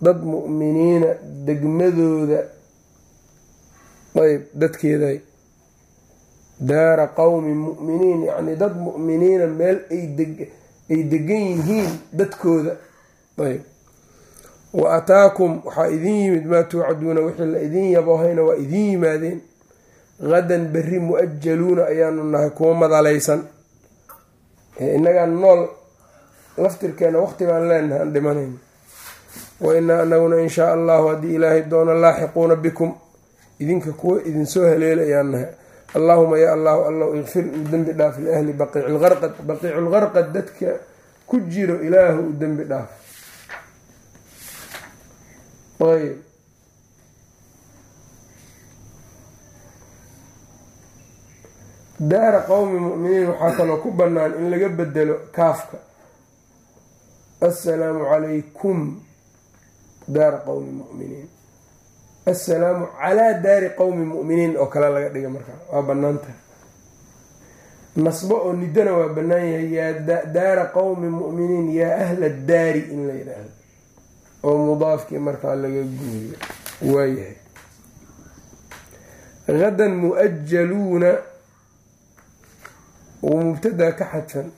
[SPEAKER 1] dad mu'miniina degmadooda ayb dadkeeday daara qowmin mu'miniin yacni dad mu'miniina meel ay degan yihiin dadkooda. Wa ataakum waxaa idin yimid maa tuucaduuna wixii la idin yabohayna waa idin yimaadeen. Hadan berri mu'ajaluuna ayaanu nahay kuwa madalaysan. Innagaan nool laftirkeena waqti baan leenahay aan dhimanayn. Wa inaa anaguna in shaa allahu haddii ilaahay doono laaxiquuna bikum idinka kuwa idin soo haleelayaan nahay allaahuma yaa allahu allow ikfir u dembi dhaaf liahli baqiici lgarqad dadka ku jiro ilaahu u dembi dhaaf. Ayb daara qowmi mu'miniin waxaa kaloo ku bannaan in laga bedelo kaafka. Assalaamu calaykum daara qowmi mu'miniin assalaamu calaa daari qowmi mu'miniin oo kale laga dhiga markaa waa bannaan tahay nasbo oo nidana waa bannaan yahay yaa daara qowmi mu'miniin yaa ahla daari in la yidhaahdo. Oo mudaafkii markaa laga guuriyo waayahay hadan mu'ajaluuna uu mubtadaa ka xadfan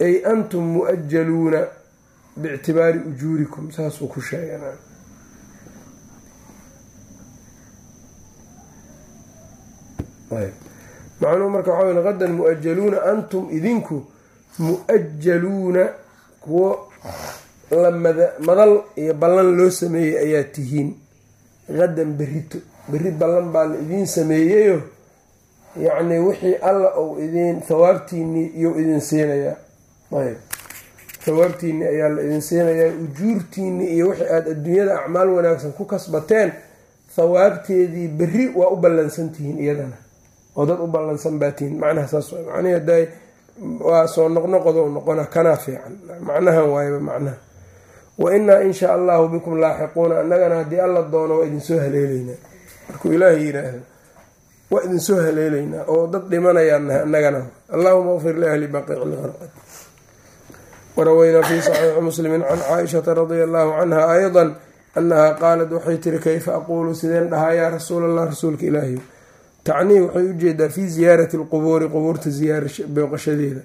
[SPEAKER 1] ay antum mu'ajaluuna biictibaari ujuurikum saasuu ku sheegan macnuhu marka waxaa wey hadan mu'ajaluuna antum idinku mu'ajaluuna kuwo la madal iyo ballan loo sameeyey ayaa tihiin. Hadan berito berri ballan baa la idiin sameeyeyo yacni wixii alla ou idin thawaabtiinii iyou idin siinayaa. Ayb. Thawaabtiinii ayaa la idin siinayaa ujuurtiinii iyo wixii aada adduunyada acmaal wanaagsan ku kasbateen thawaabteedii berri waa u ballansantihiin iyadana oo dad u ballansan baatihiin macnaha saas macnihi haday waa soo noqnoqodo noqona kanaa fiican. Macnahan waayaba macnaha. Wa inaa in shaa allahu bikum laaxiquuna annagana haddii alla doono waa idin soo haleeleynaa markuu ilaahay yiraahdo waa idin soo haleeleynaa oo dad dhimanayaan nahay annagana allahuma qfir liahli baqiici lgarqad waraweynaa fi saxiixi muslimin can caaishata radia allahu canha ayda annahaa qaalat waxay tiri kayfa aquulu sideen dhahaa yaa rasuul allah rasuulka ilaahi tacnii waxay u jeedaa fii ziyaarati lqubuuri qubuurta booqashadeeda.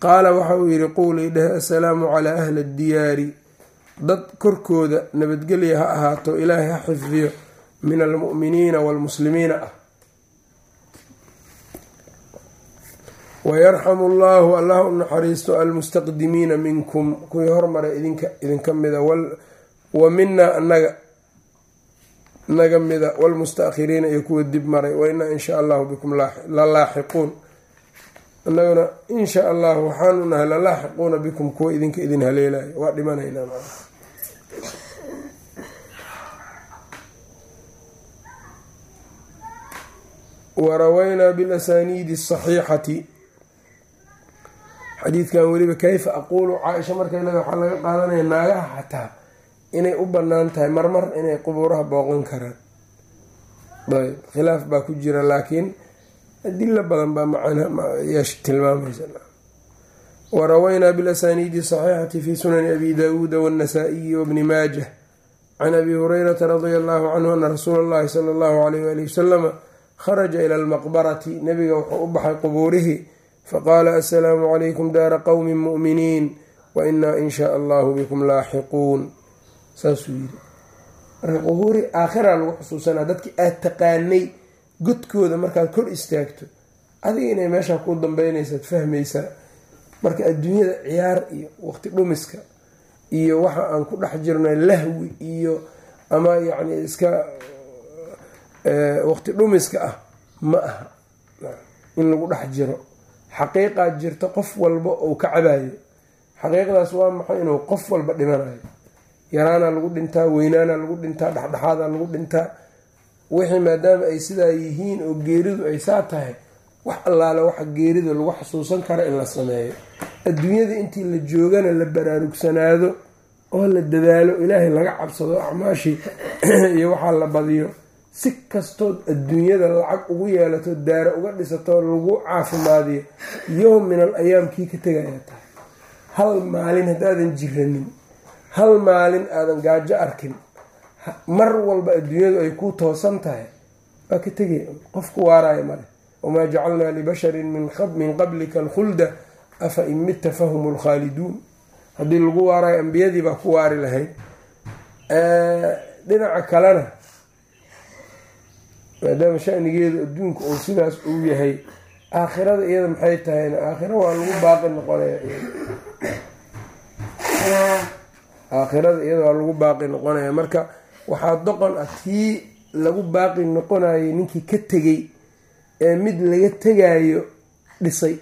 [SPEAKER 1] Qaala waxa uu yihi quulii dheh assalaamu calaa ahli diyaari dad korkooda nabadgelya ha ahaato ilaahay ha xifdiyo min almu'miniina waalmuslimiina ah wayarxamu allahu allah u naxariisto almustaqdimiina minkum. Kuwii hormaray idinka idinka mida wa minaa anaga naga mida wlmusta-khiriina iyo kuwa dib maray wa inaa in shaa allahu bikum la laaxiquun. In shaa allahu waxaanu nahay lalaaxiquuna bikum kuwa idinka idin haleelayo waa dhimanaynaa warawaynaa bilasaniidi asaxiixati xadiidkan weliba kayfa aquulu caaisha markay leeda waxaa laga qaadanaya naagaha xataa inay u bannaan tahay marmar inay qubuuraha booqan karaan. Ayb khilaaf baa ku jira laakiin adilo badan baa macnyeesh tilmaamaysa. Warawaynaa bilasaniidi saxiixati fi sunani abi daawuuda wاnnasaa-iyi wabni can abi hurayrata radia allahu canhu ana rasuula اllahi sala allahu alayh wali wasalama kharaja ila almaqbarati. Nabiga wuxuu u baxay qubuurihii faqaala assalaamu calaykum daara qowmi mu'miniin wa inaa in shaa allahu bikum laaxiquun saasuu yiri marka qubuuri aakhiraa lagu xusuusanaa dadkii aad taqaanay godkooda markaad kor istaagto adiga inay meeshaa kuu dambeynaysaad fahmaysaa. Marka adduunyada ciyaar iyo waqti dhumiska iyo waxa aan ku dhex jirno lahwi iyo ama yacni iska waqti dhumiska ah ma aha. In lagu dhex jiro. Xaqiiqaad jirta qof walba uu ka cabayo xaqiiqdaas waa maxay inuu qof walba dhimanayo yaraana lagu dhintaa weynaana lagu dhintaa dhexdhexaada lagu dhintaa wixii maadaama ay sidaa yihiin oo geeridu ay saa tahay wax allaale waxa geerida lagu xasuusan kara in la sameeyo. Adduunyada intii la joogana la baraarugsanaado oo la dadaalo ilaahay laga cabsado acmaashii iyo waxaa la badiyo. Si kastood adduunyada lacag ugu yeelato daaro uga dhisato lagu caafimaadiyo yowm min al ayaamkii ka tegaya tahay. Hal maalin haddaadan jiranin hal maalin aadan gaajo arkin. Mar walba adduunyadu ay ku toosan tahay. Waa ka tegay qofku waaraayo male wamaa jacalnaa libasharin min qablika alkhulda afa in mitta fahum lkhaaliduun haddii lagu waarayo ambiyadii baa ku waari lahayd. Dhinaca kalena maadaama shanigeedu adduunka uu sidaas uu yahay aakhirada iyada maxay tahayna? Aakhira waa lagu baaqi noqonaya aakhirada iyada waa lagu baaqi noqonaya marka waxaa doqon ah tii lagu baaqi noqonayay ninkii ka tegay ee mid laga tegaayo dhisay.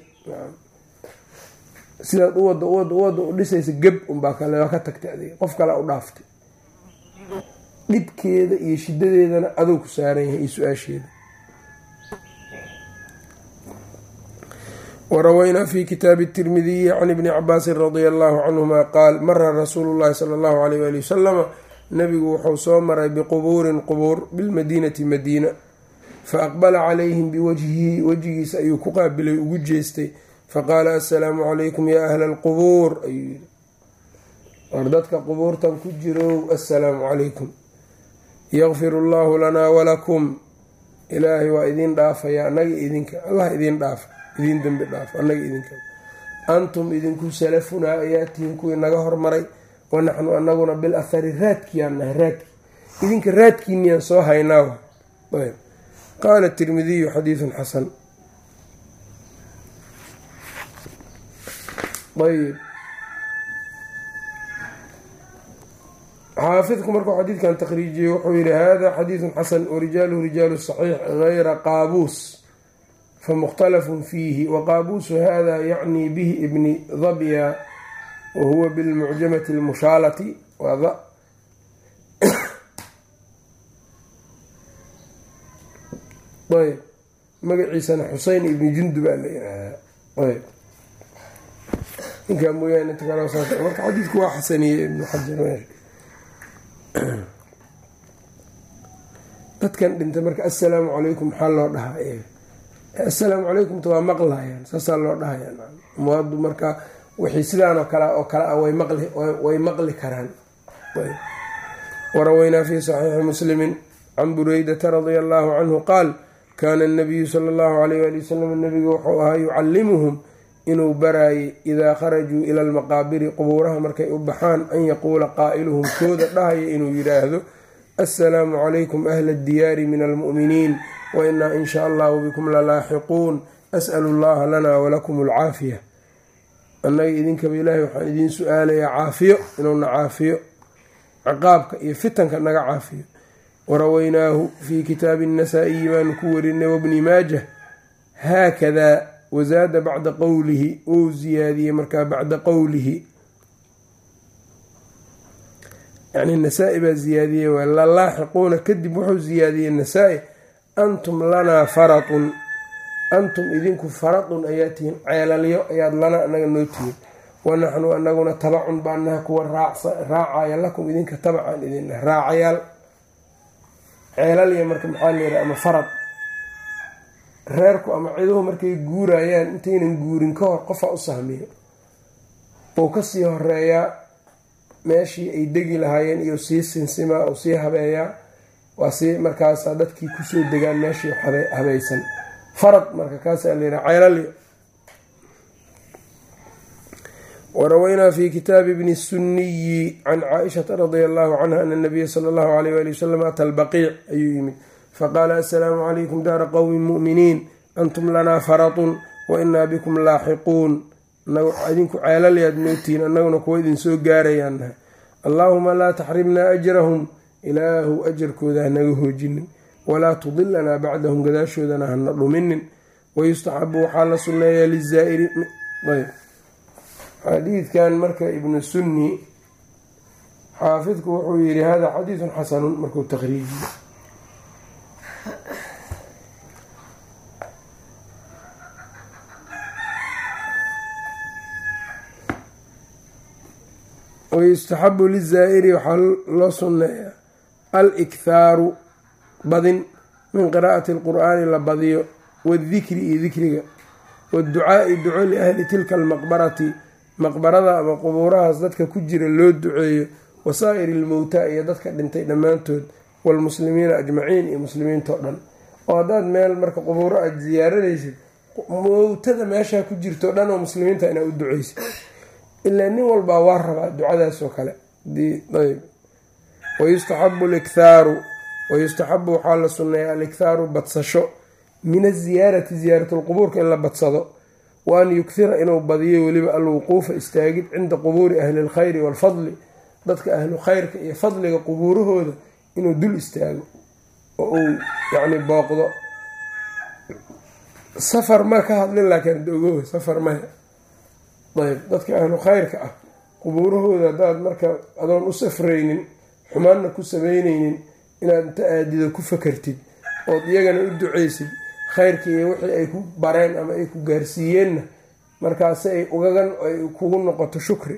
[SPEAKER 1] Sidaad uwada uwada uwada u dhisaysa geb unbaa kale waa ka tagtay adiga. Qof kalea u dhaaftay. Dhibkeeda iyo shidadeedana adou ku saaran yahay iyo su'aasheeda warawaynaa fi kitaabi tirmidiyi can ibni cabaasin radia allahu canhuma qaal mara rasuulu llahi sala allahu alayh wali wasalama nabigu wuxuu soo maray biqubuurin qubuur bilmadiinati madiina fa aqbala calayhim biwajhihi wejigiisa ayuu ku qaabilay ugu jeestay faqaala assalaamu calaykum yaa ahla alqubuur ayuu yiri war dadka qubuurtan ku jirow assalaamu calaykum yakfir allahu lanaa walakum ilaahay waa idiin dhaafaya annaga idinka allah idiin dhaafa idiin dembi dhaafo annaga idinka antum idinku salafunaa ayaa tihiin kuwii naga hormaray wa naxnu anaguna bil athari raadkiyaan nahay raadki idinka raadkiiniyaan soo haynaa ayb. Qaala tirmidiyu xadiidun xasan. Ayb. Xaafidku markuu xadiidkan takriijiyey wuxuu yihi hada xadiidun xasan warijaaluhu rijaalu saxiix gayra qaabuus famukhtalafun fiihi waqaabuusu hada yacni bihi ibni dabya wahuwa bilmucjamati lmushaalati ayb magaciisana xuseyn ibni jundub aa la yihahdaa ayb ninkaa mooyaane inta kale marka xadiidku waa xasaniyey ibnu xajar dadkan dhintay marka assalaamu calaykum maxaa loo dhahaa iyaga assalaamu calaykumta waa maqlayaan saasaa loo dhahayaan. Muwaadu marka wixii sidaanoo kale oo kale ah way maqli karaan. Waraweynaa fi saxiixi muslimin can bureydata radia allahu canhu qaal kaana anabiyu sala allahu alayh ali wasalam nabigu wuxuu ahaa yucallimuhum inuu baraayay idaa kharajuu ila almaqaabiri qubuuraha markay u baxaan an yaquula qaa'iluhum kooda dhahaya inuu yidhaahdo assalaamu calaykum ahla addiyaari min almu'miniin wa inaa in shaa allahu bikum lalaaxiquun as'alu allaha lana walakum alcaafiya annaga idinkaba ilaahay waxaan idiin su'aalayaa caafiyo inuuna caafiyo. Ciqaabka iyo fitanka naga caafiyo. Waraweynaahu fii kitaabi الnasaa-iyi baanu ku warinay wabni maajah haakadaa wasaada bacda qowlihi wou ziyaadiyey markaa bacda qowlihi yani nasaa-i baa ziyaadiyey waa lalaaxiquuna kadib wuxuu ziyaadiyey nasaa-i antum lanaa faratun antum idinku faradun ayaa tihiin ceelalyo ayaad lana anaga noo tihiin. Wanaxnu anaguna tabacun baanaha kuwa raacaya lakum idinka tabacaan idinah raacayaal ceelalya marka maxaa layidhaha ama farad. Reerku ama ciduhu markay guurayaan intaynan guurin ka hor qofa u sahmiyo. Uu ka sii horeeyaa meeshii ay degi lahaayeen iyo sii sinsimaa uu sii habeeyaa waa markaasa dadkii ku soo degaan meeshii habaysan. Farad marka kaasaa layihaha ceelali. Waraweynaa fi kitaabi bni sunniyi can caaishata radia allahu canha ana nabiya sala allahu alayh wali wasalam ata albaqiic ayuu yimid. Faqaala assalaamu calaykum daara qowmi mu'miniin antum lanaa faratun wa inaa bikum laaxiquun. Idinku ceelaliyaad mootihiin annaguna kuwa idin soo gaarayaan nahay. Allaahuma laa taxrimnaa ajrahum ilaahu ajarkooda hanaga hoojinin walaa tudilanaa bacdahum gadaashoodana hana dhuminin. Wayustaxabu waxaa la sunneeyaa lizaa'iri xadiidkan marka ibnu sunni xaafidku wuxuu yidhi hada xadiidun xasanun markuu taqriijiyo wayustaxabu lizaa'iri waxaa loo sunneeyaa al ikhaaru badin min qiraa'ati alqur'aani la badiyo wadikri iyo dikriga waadducaa'i duco liahli tilka almaqbarati maqbarada ama qubuurahaas dadka ku jira loo duceeyo wasaa'iri ilmowtaa iyo dadka dhintay dhammaantood waalmuslimiina ajmaciin iyo muslimiintao dhan. Oo haddaad meel marka qubuuro aada ziyaaranaysid mowtada meeshaa ku jirto dhan oo muslimiinta inaa u duceysid ilaa nin walbaa waa rabaa ducadaasoo kale wayustaxabu alikhaaru wayustaxabu waxaa la sunneeya alikhaaru badsasho min aziyaarati ziyaaratulqubuurka in la badsado wa an yukhira inuu badiyo weliba alwuquufa istaagid cinda qubuuri ahli lkhayri waalfadli dadka ahlu khayrka iyo fadliga qubuurahooda inuu dul istaago oo uu yacni booqdo safar ma ka hadlin laakiin dogo safar maya ayb dadka ahlu khayrka ah qubuurahooda haddaad marka adoon u safraynin xumaanna ku sameyneynin inaad inta aadido ku fakartid ood iyagana u duceysid khayrkii iyo wixii ay ku bareen ama ay ku gaarsiiyeenna markaasi ay ugagan ay kugu noqoto shukri.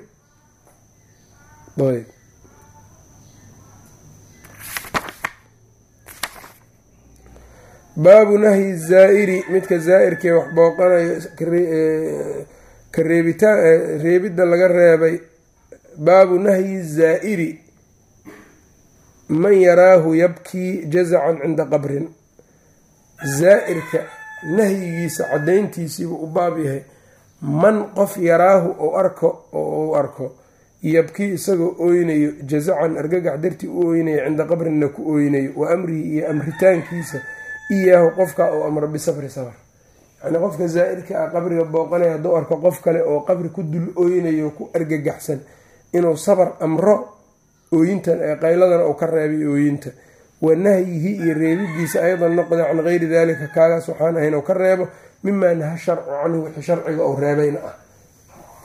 [SPEAKER 1] Baabu nahyi zaa'iri midka zaa'irkee wax booqanayo ka reebitaan reebidda laga reebay. Baabu nahyi zaa'iri man yaraahu yabkii jazacan cinda qabrin. Zaa'irka nahyigiisa caddayntiisiibuu u baab yahay man qof yaraahu ou arko oo uu arko yabkii isagoo ooynayo jazacan argagax dartii u ooynayo cinda qabrinna ku ooynayo wa amrihi iyo amritaankiisa iyaahu qofka uu amro bisafri safar yacnii qofka zaa'irka ah qabriga booqanaya hadduu arko qof kale oo qabri ku dul ooynayo ku argagaxsan inuu sabar amro ooyintan ee qayladana uu ka reebay ooyinta. Wa nahyihi iyo reebidiisa aydan noqda can geyri dalika kaagaas waxaan ahayn oo ka reebo mimaa naha sharcu canhu wixii sharciga uu reebayna ah.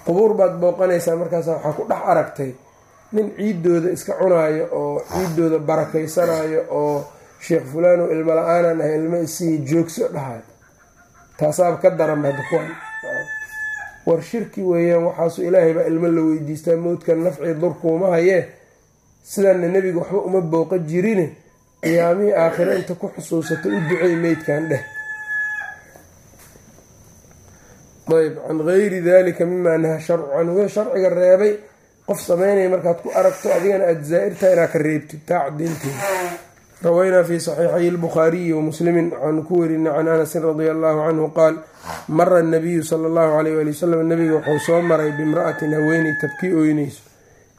[SPEAKER 1] Qubuur baad booqanaysaa markaas waxaa ku dhex aragtay nin ciidooda iska cunaayo oo ciidooda barakaysanayo oo sheekh fulaano ilmo la'aanan ah ilmo isii joogso dhahayo taasaaba ka daran hadda war shirki weeyaan waxaasu ilaahay baa ilmo la weydiistaa mowdkan nafci durkuuma hayee sidaana nebiga waxba uma booqa jirine qiyaamihii aakhiro inta ku xusuusato u ducey meydkan dheh. Ayb can gayri dalika mimaa naha sharcu canhu sharciga reebay qof sameynaya markaad ku aragto adigana aada zaa'irtaha inaad ka reebtid taa cadiinteeda rawaynaa fi saxiixay lbukhaariyi wamuslimin waxaanu ku werinay can anasin radia allahu canhu qaal mara anabiyu sala allahu alayh wali wasalam nabiga wuxuu soo maray bimra'atin haweeney tabkii ooynayso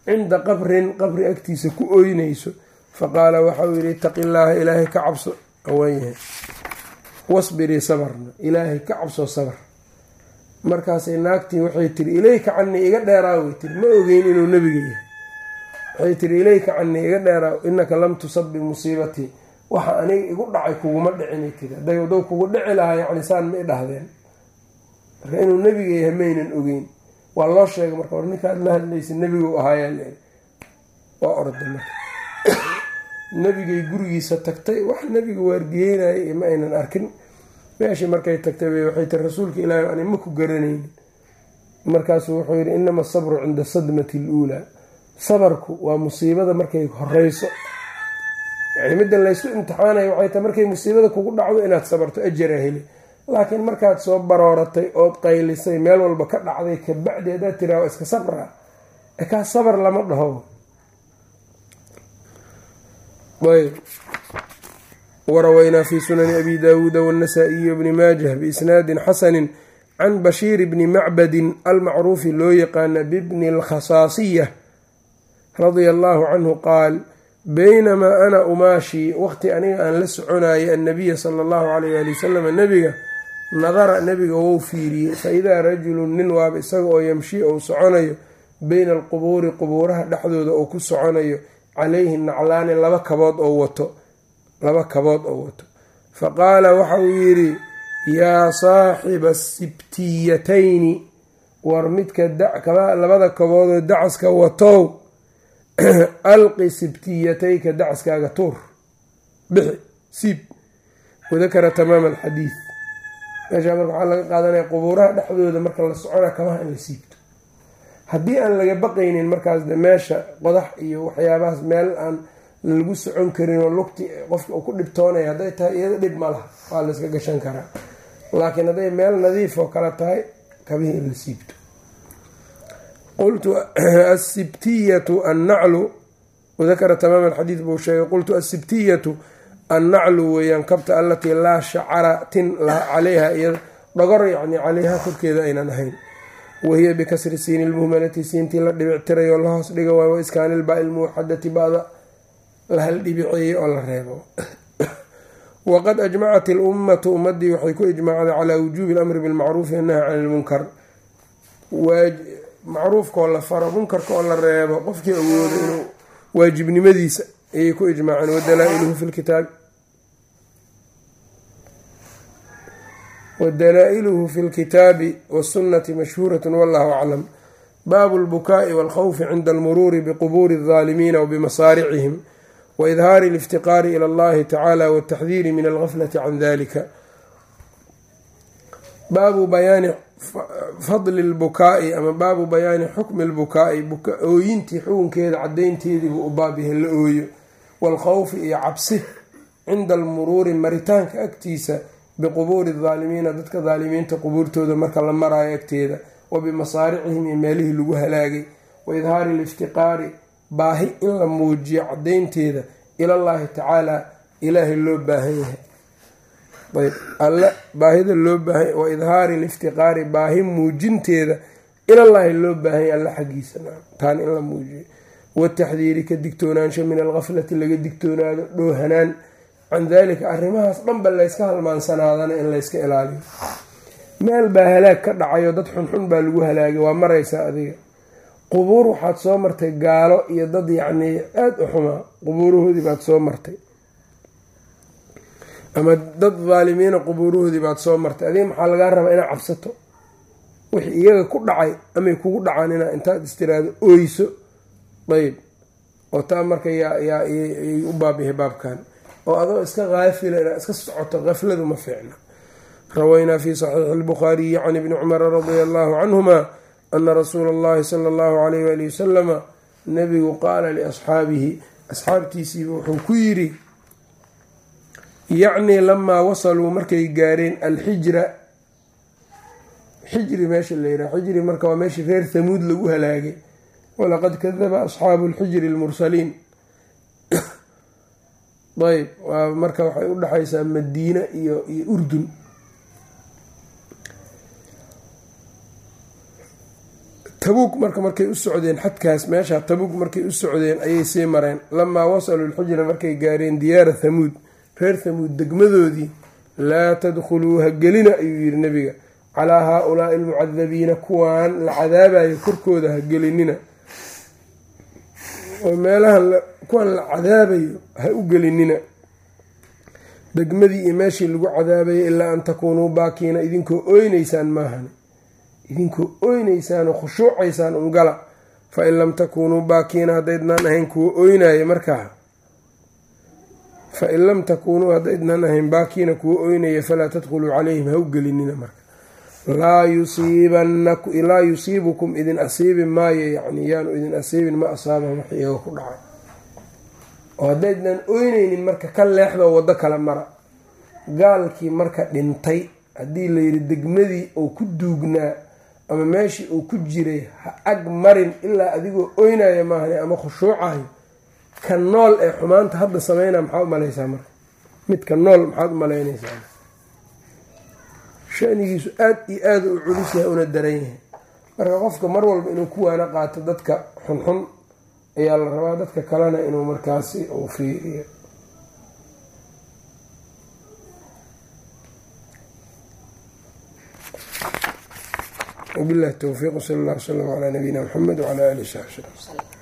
[SPEAKER 1] cinda qabrin qabri agtiisa ku ooynayso faqaala waxauu yihi itaqi illaaha ilaahay ka cabso. Awaanyahay wasbirii sabarna ilaahay ka cabso sabar. Markaasay naagtii waxay tiri ilayka canii iga dheeraa way tiri ma ogeyn inuu nebiga yahay. Waxay tiri ilayka canii iga dheeraa inaka lam tusab bimusiibatii waxa aniga igu dhacay kuguma dhicinay tiri hadday wadaw kugu dhici lahaa yacni saan ma i dhahdeen. Marka inuu nebiga yahay maynan ogeyn waa loo sheegay marka war ninkaad la hadlaysa nebigu ahaayaa waa orday marka. Gurigiisa tagtay wax nebiga waardiyeynaya iyo ma aynan arkin. Meeshii markay tagtay bay waxay tiri rasuulka ilaahi ani ma ku garanaynin markaasuu wuxuu yidhi inama asabru cinda sadmati aluulaa. Sabarku waa musiibada markay horeyso. Yani midda laysu imtixaanayo waxay tahay markay musiibada kugu dhacdo inaad sabarto ajara heli laakiin markaad soo barooratay ood qaylisay meel walba ka dhacday kabacdi haddaad tiraa waa iska sabra. E kaa sabar lama dhaho. Warawaynaa fi sunani abi daawuuda wاnnasaa-iyi wbni maajah biisnaadin xasani can bashiir bni macbadin almacruufi loo yaqaana bibni اlkhasaasiya radia allahu canhu qaal baynamaa ana umaashi waqti aniga aan la soconayay annabiya sala allahu alayh ali wasalam nebiga nadara nebiga wou fiiriyey fa-idaa rajulun nin waaba isaga oo yamshi ou soconayo beyna alqubuuri qubuuraha dhexdooda oo ku soconayo calayhi naclaani laba kabood oo wato laba kabood oo wato. Fa qaala waxa uu yidhi yaa saaxiba asibtiyatayni war midka labada kaboodoo dacaska watow alqi sibtiyatayka dacaskaaga tuur. Bixi siib wadakara tamaama alxadiid meeshaa marka waxaa laga qaadanaya qubuuraha dhexdooda marka la socona kamaha in la siibto. Haddii aan laga baqaynin markaas de meesha qodax iyo waxyaabahaas meel aan lagu socon karin oo lugti qofka uu ku dhibtoonaya hadday tahay iyada dhib ma laha waa la iska gashan karaa. Laakiin hadday meel nadiif oo kale tahay kabihii in la siibto. Qultu asibtiyatu annaclu wadakara tamaama alxadiid buu sheegay qultu asibtiyatu annaclu weeyaan kabta allatii laa shacara tin calayha iyada dhogor yacni calayha korkeeda aynan ahayn. Wahiya bikasri siini lmuhmalati siintii la dhibictirayo la hoos dhiga waay wa iskaani ilbaa ilmuwaxadati bada la hal dhibiceeyey oo la reebo. Waqad ajmacat ilummatu ummadii waxay ku ijmaacday calaa wujuubi alamri bilmacruufi annahi cani ilmunkar macruufkaoo la faro munkarka oo la reebo qofkii awoodo inuu waajibnimadiisa ayay ku ijmaaceen wadalaa-iluhu fi lkitaabi wadalaa-iluhu fi lkitaabi wasunnati mashhuurat wallahu aclam. Baabu lbukaa'i walkhawfi cinda almuruuri biqubuuri aldaalimiina wabimasaaricihim waidhaari aliftiqaari ila allahi tacaala wataxdiiri min algaflati can dalika baabu bayaani fadli lbukaa'i ama baabu bayaani xukmi lbukaa'i ooyintii xukunkeeda cadaynteediibuu u baabyahay la ooyo. Waalkhawfi iyo cabsi cinda almuruuri maritaanka agtiisa biqubuuri aldaalimiina dadka daalimiinta qubuurtooda marka la maraayo agteeda wa bimasaaricihim iyo meelihii lagu halaagay wa idhaari aliftiqaari baahi in la muujiyo cadaynteeda ilallaahi tacaala ilaahay loo baahan yahay. Alle baahida loo baahan wa idhaari aliftiqaari baahi muujinteeda ilallaahi loo baahanya alle xaggiisa taan in la muujiyo. Wataxdiiri ka digtoonaansho min algaflati laga digtoonaado dhoohanaan can daalika arrimahaas dhanba layska halmaansanaadana in layska ilaaliyo meel baa halaag ka dhacayo dad xunxun baa lagu halaagay waa maraysaa adiga qubuur waxaad soo martay gaalo iyo dad yacnii aada u xumaa qubuurahoodii baad soo martay ama dad daalimiina qubuurahoodii baad soo martay adiga maxaa lagaa rabaa inaad cabsato wixii iyaga ku dhacay amay kugu dhacaan inaa intaad istiraado oyso ayb oo taa marka yay u baabihay baabkan oo adoo iska haafila inaad iska socoto hafladu ma fiicna. Rawaynaa fi saxiixi albukhaariyi can ibni cumara radia allahu canhuma ana rasuula allahi sala allahu alayh waali wasalama nabigu qaala liasxaabihi asxaabtiisiiba wuxuu ku yidhi yacnii lamaa wasaluu markay gaareen alxijra xijri meesha la yidhaha xijri marka waa meeshii reer hamuud lagu halaagay. Walaqad kadaba asxaabu lxijri lmursaliin ayb waa marka waxay u dhexaysaa madiina iyo iyo urdun. Tabuug marka markay u socdeen xadkaas meesha tabuug markay u socdeen ayay sii mareen. Lamaa wasaluu lxujra markay gaareen diyaara thamuud reer thamuud degmadoodii laa tadkhuluuha gelina ayuu yidhi nebiga. Calaa haa-ulaai almucadabiina kuwaan la cadaabayo korkooda ha gelinina oo meelahan kuwan la cadaabayo ha u gelinina. Degmadii iyo meeshii lagu cadaabayo ilaa an takuunuu baakiina idinkoo oyneysaan maahan idinkoo oyneysaan oo khushuucaysaan ungala fa in lam takuunuu baakiina haddaydnaan ahayn kuwa oynaaya markaa. Fa in lam takuunuu haddaydnaan ahayn baakiina kuwa oynaya falaa tadkhuluu calayhim ha u gelinina marka laa yusiibukum idin asiibi maayo yacni yaanu idin asiibin ma asaabahum wax iyaga ku dhacay. oo haddaydnaan oyneynin marka ka leexdoo waddo kale mara. gaalkii marka dhintay haddii layidhi degmadii uu ku duugnaa ama meeshii uu ku jiray ha ag marin ilaa adigoo oynaya maahane ama khushuucayo ka nool ee xumaanta hadda sameynaa maxaad umalaysaa marka? Midka nool maxaad umalaynaysaa shanigiisu aada iyo aada u culus yahay una daran yahay. Marka qofka mar walba inuu ku waano qaato dadka xunxun ayaa la rabaa dadka kalena inuu markaasi uu fiiriyo. Wabillahi towfiiq sal allah wslam calaa nabiyina mxamed wcala alihi saxbi slm